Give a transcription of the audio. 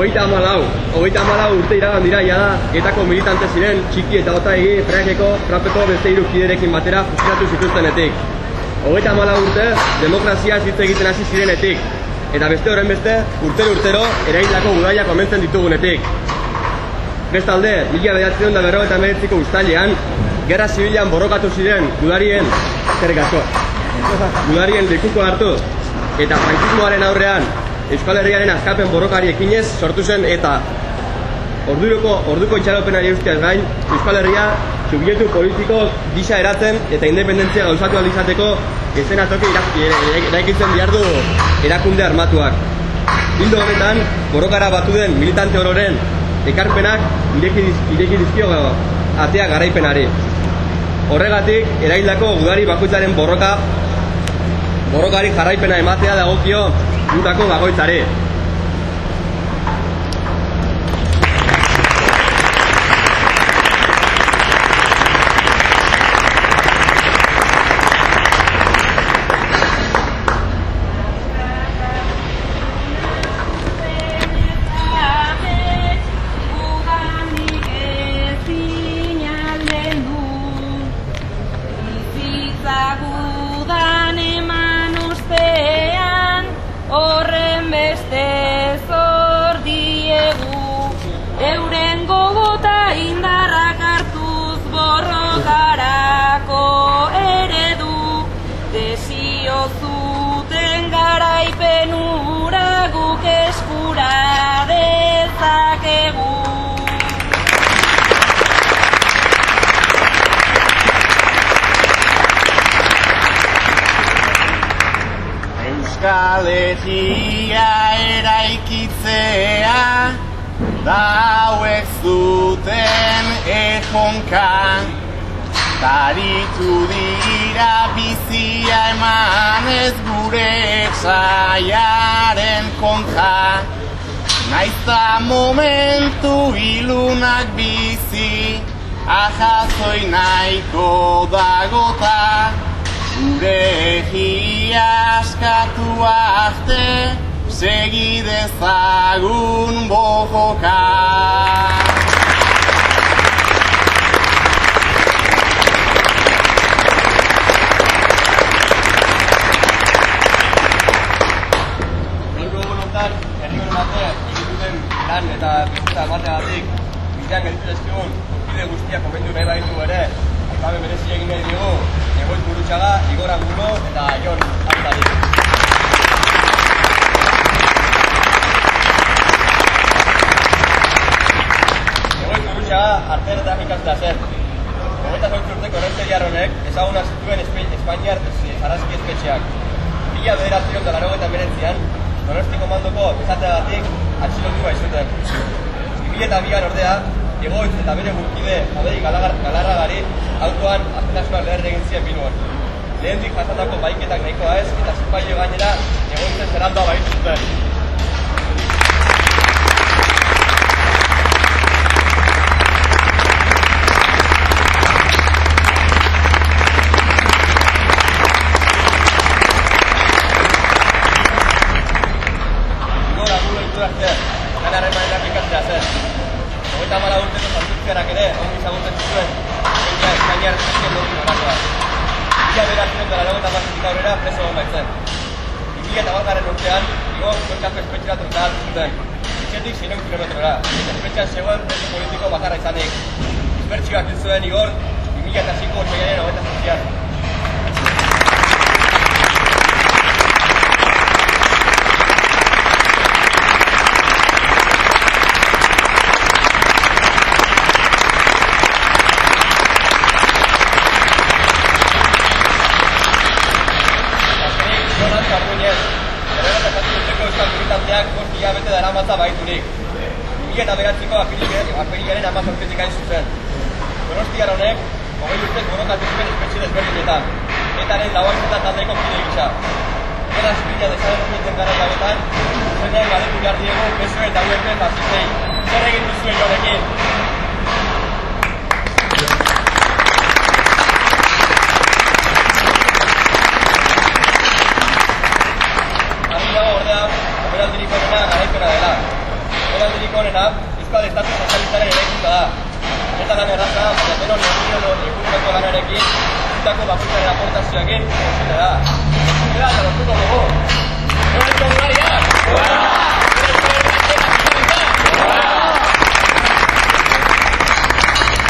Hogeita amalau, hogeita amalau urte iragan dira jada, etako militante ziren txiki eta ota egi frakeko, frapeko beste hiru kiderekin batera fusilatu zituztenetik. Hogeita amalau urte, demokrazia hitz egiten hasi zirenetik, eta beste horren beste, urtero urtero, eraildako gudaia komentzen ditugunetik. Bestalde, mila bedatzen da berro eta meretziko ustalean, gerra zibilan borrokatu ziren gudarien, zerrik asko, gudarien lekuko hartu, eta frankismoaren aurrean Euskal Herriaren azkapen borrokari ekinez sortu zen eta orduko, orduko itxaropenari eustiaz gain Euskal Herria subjektu politiko gisa eratzen eta independentzia gauzatu alizateko ezenatoki eraikitzen diardu erakunde armatuak. Hildo honetan, borrokara batu den militante ororen ekarpenak ireki, ireki dizkio atea garaipenari. Horregatik, eraildako gudari bakoitzaren borroka borrokari jarraipena ematea dagokio gutako bagoitzare. Euskal Herria eraikitzea da hauek zuten ejonka. Taritu dira bizia eman ez gure saiaren kontra. Naizta momentu ilunak bizi Ajazoi nahiko dagota Gure egia askatu arte Segi dezagun bojoka. Eta bizitza emateagatik bidean gelditu dezkigun kide guztiak komentu nahi baditu ere aipamen berezi egin nahi digu Egoitz Gurutxaga, Igor Angulo eta Jon Altari. Egoitz Gurutxaga artean eta ikastea zen. Hogeita zortzi urteko errentzeriar honek ezaguna zituen Espainiar zarazki espetxeak. Mila bederatzion da laro eta meretzian, Donosti komandoko esateagatik atxilotu baitzuten. Bi eta ordea, egoitz eta bere gurkide Jadei Galarragari autoan aztenasunak leher egin ziren binuen. Lehendik jasatako baiketak nahikoa ez, eta zipaile gainera egoitzen zerraldoa baitu zuten. Igor Angulo ditu arte, lan harremanen aplikatzea zen. Hogeita mala urteko zantuzkerak ere, ongi zagutzen zituen, Espainiar Espainiar zizien dugu norakoa. Mila beratzen dela lagu eta mazitik aurrera preso hon baitzen. Mila eta bakarren urtean, Igor zuelkako espetxera trukal zuten. Itxetik zineun kilometrora, eta espetxean zegoen preso politiko bakarra izanik. Dispertsioak hil zuen Igor, 2006ko otxoiaren hogeita zazpian. Errela eta zazpi urteko euskal militanteak bost hilabete dara matza baiturik. Mila eta beratziko apirilaren ama sortzetik hain zuzen. Donostiar honek, hogei urtez borrokatu zuen espetxe desberdinetan. Etaren lauak taldeko kide gisa. Gera zibila desagertzen gara hauetan, zuzenean galetu behar diegu PSOE eta UEP fasistei. Zer egin duzuen joarekin? da lan erraza, eta bero neguero eguneroko lanarekin, zutako bakoitzaren aportazioekin, eta da. Eta, eta, eta, eta, eta,